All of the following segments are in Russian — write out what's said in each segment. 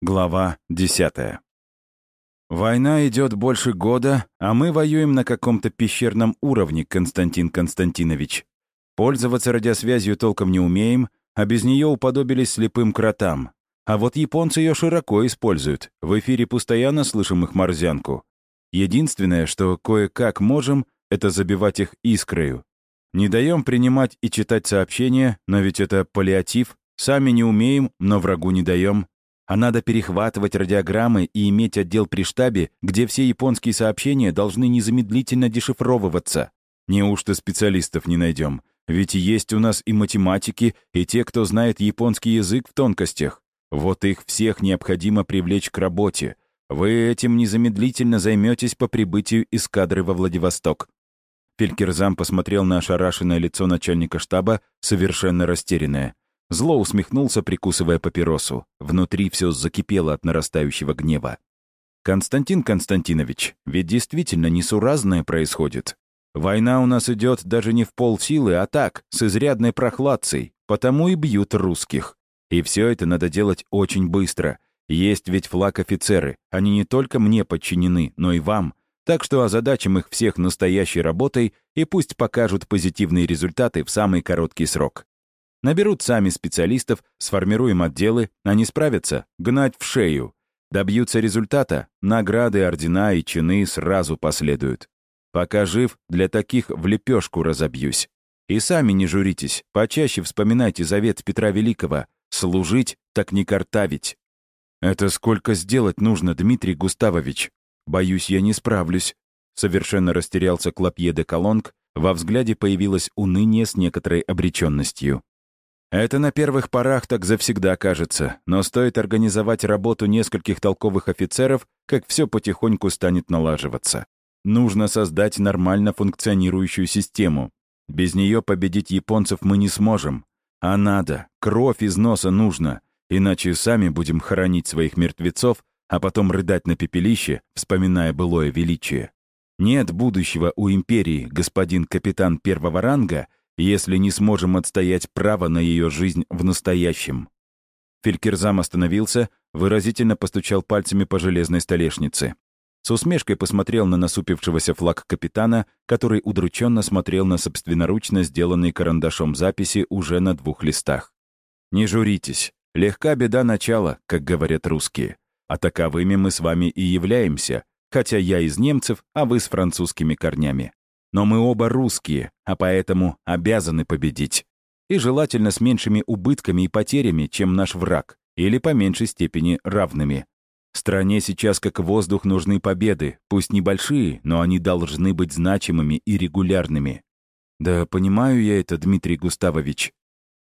Глава 10. Война идет больше года, а мы воюем на каком-то пещерном уровне, Константин Константинович. Пользоваться радиосвязью толком не умеем, а без нее уподобились слепым кротам. А вот японцы ее широко используют. В эфире постоянно слышим их морзянку. Единственное, что кое-как можем, это забивать их искрою. Не даем принимать и читать сообщения, но ведь это паллиатив. Сами не умеем, но врагу не даем а надо перехватывать радиограммы и иметь отдел при штабе, где все японские сообщения должны незамедлительно дешифровываться. Неужто специалистов не найдем? Ведь есть у нас и математики, и те, кто знает японский язык в тонкостях. Вот их всех необходимо привлечь к работе. Вы этим незамедлительно займетесь по прибытию эскадры во Владивосток. Фелькерзам посмотрел на ошарашенное лицо начальника штаба, совершенно растерянное. Зло усмехнулся, прикусывая папиросу. Внутри все закипело от нарастающего гнева. «Константин Константинович, ведь действительно несуразное происходит. Война у нас идет даже не в полсилы, а так, с изрядной прохладцей, потому и бьют русских. И все это надо делать очень быстро. Есть ведь флаг офицеры, они не только мне подчинены, но и вам. Так что озадачим их всех настоящей работой и пусть покажут позитивные результаты в самый короткий срок. Наберут сами специалистов, сформируем отделы, они справятся, гнать в шею. Добьются результата, награды, ордена и чины сразу последуют. Пока жив, для таких в лепешку разобьюсь. И сами не журитесь, почаще вспоминайте завет Петра Великого «служить, так не картавить». «Это сколько сделать нужно, Дмитрий Густавович? Боюсь, я не справлюсь». Совершенно растерялся Клопье де Колонг, во взгляде появилось уныние с некоторой обреченностью. Это на первых порах так завсегда кажется, но стоит организовать работу нескольких толковых офицеров, как все потихоньку станет налаживаться. Нужно создать нормально функционирующую систему. Без нее победить японцев мы не сможем. А надо, кровь из носа нужно, иначе сами будем хоронить своих мертвецов, а потом рыдать на пепелище, вспоминая былое величие. Нет будущего у империи, господин капитан первого ранга, если не сможем отстоять право на ее жизнь в настоящем. Фелькерзам остановился, выразительно постучал пальцами по железной столешнице. С усмешкой посмотрел на насупившегося флаг капитана, который удрученно смотрел на собственноручно сделанные карандашом записи уже на двух листах. «Не журитесь. Легка беда начала, как говорят русские. А таковыми мы с вами и являемся, хотя я из немцев, а вы с французскими корнями. Но мы оба русские, а поэтому обязаны победить. И желательно с меньшими убытками и потерями, чем наш враг, или по меньшей степени равными. Стране сейчас как воздух нужны победы, пусть небольшие, но они должны быть значимыми и регулярными. Да понимаю я это, Дмитрий Густавович.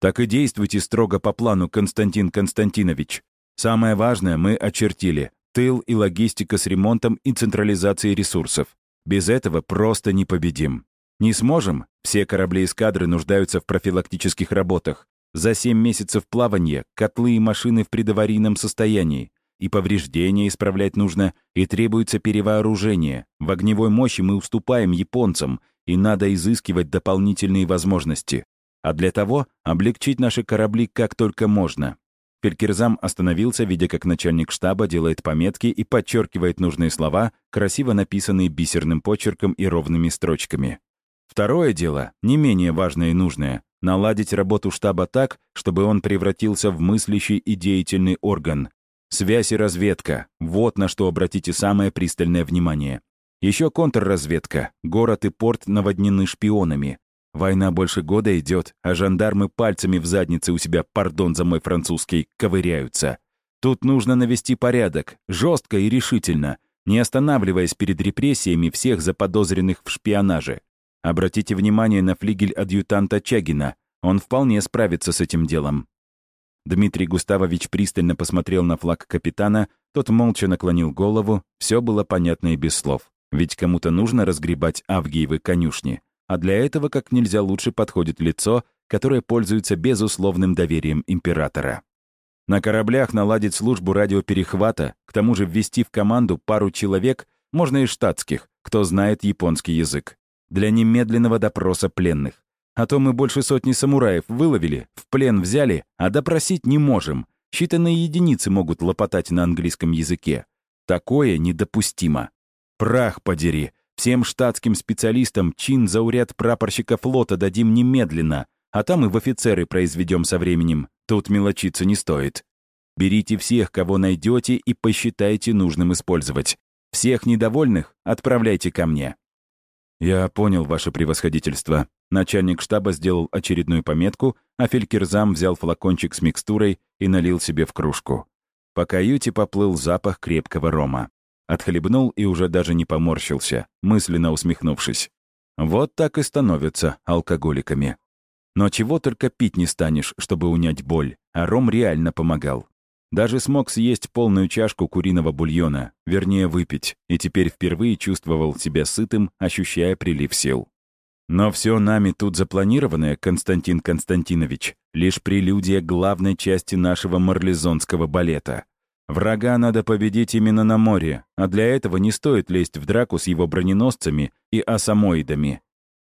Так и действуйте строго по плану, Константин Константинович. Самое важное мы очертили. Тыл и логистика с ремонтом и централизацией ресурсов. Без этого просто не победим. Не сможем? Все корабли эскадры нуждаются в профилактических работах. За 7 месяцев плавания котлы и машины в предаварийном состоянии. И повреждения исправлять нужно, и требуется перевооружение. В огневой мощи мы уступаем японцам, и надо изыскивать дополнительные возможности. А для того облегчить наши корабли как только можно. Фелькерзам остановился, видя, как начальник штаба делает пометки и подчеркивает нужные слова, красиво написанные бисерным почерком и ровными строчками. Второе дело, не менее важное и нужное — наладить работу штаба так, чтобы он превратился в мыслящий и деятельный орган. Связь и разведка — вот на что обратите самое пристальное внимание. Еще контрразведка. Город и порт наводнены шпионами. Война больше года идет, а жандармы пальцами в заднице у себя, пардон за мой французский, ковыряются. Тут нужно навести порядок, жестко и решительно, не останавливаясь перед репрессиями всех заподозренных в шпионаже. Обратите внимание на флигель адъютанта Чагина. Он вполне справится с этим делом. Дмитрий Густавович пристально посмотрел на флаг капитана, тот молча наклонил голову, все было понятно и без слов. Ведь кому-то нужно разгребать Авгиевы конюшни а для этого как нельзя лучше подходит лицо, которое пользуется безусловным доверием императора. На кораблях наладить службу радиоперехвата, к тому же ввести в команду пару человек, можно и штатских, кто знает японский язык, для немедленного допроса пленных. А то мы больше сотни самураев выловили, в плен взяли, а допросить не можем. Считанные единицы могут лопотать на английском языке. Такое недопустимо. Прах подери. Всем штатским специалистам чин зауряд прапорщика флота дадим немедленно, а там и в офицеры произведем со временем. Тут мелочиться не стоит. Берите всех, кого найдете, и посчитайте нужным использовать. Всех недовольных отправляйте ко мне». «Я понял ваше превосходительство». Начальник штаба сделал очередную пометку, а Фелькерзам взял флакончик с микстурой и налил себе в кружку. По каюте поплыл запах крепкого рома. Отхлебнул и уже даже не поморщился, мысленно усмехнувшись. Вот так и становятся алкоголиками. Но чего только пить не станешь, чтобы унять боль, а ром реально помогал. Даже смог съесть полную чашку куриного бульона, вернее, выпить, и теперь впервые чувствовал себя сытым, ощущая прилив сил. Но все нами тут запланированное, Константин Константинович, лишь прелюдия главной части нашего марлезонского балета. Врага надо победить именно на море, а для этого не стоит лезть в драку с его броненосцами и асамоидами.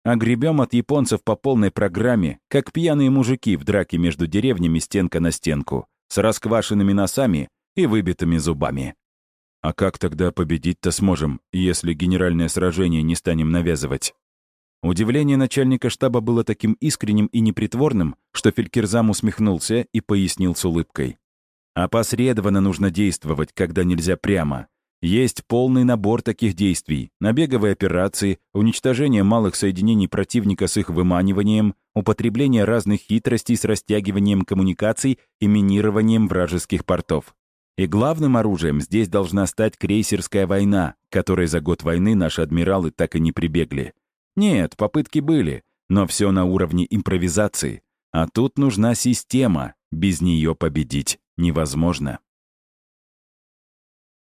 А от японцев по полной программе, как пьяные мужики в драке между деревнями стенка на стенку с расквашенными носами и выбитыми зубами. А как тогда победить-то сможем, если генеральное сражение не станем навязывать? Удивление начальника штаба было таким искренним и непритворным, что Фелькерзам усмехнулся и пояснил с улыбкой. Опосредованно нужно действовать, когда нельзя прямо. Есть полный набор таких действий. Набеговые операции, уничтожение малых соединений противника с их выманиванием, употребление разных хитростей с растягиванием коммуникаций и минированием вражеских портов. И главным оружием здесь должна стать крейсерская война, которой за год войны наши адмиралы так и не прибегли. Нет, попытки были, но все на уровне импровизации. А тут нужна система, без нее победить невозможно.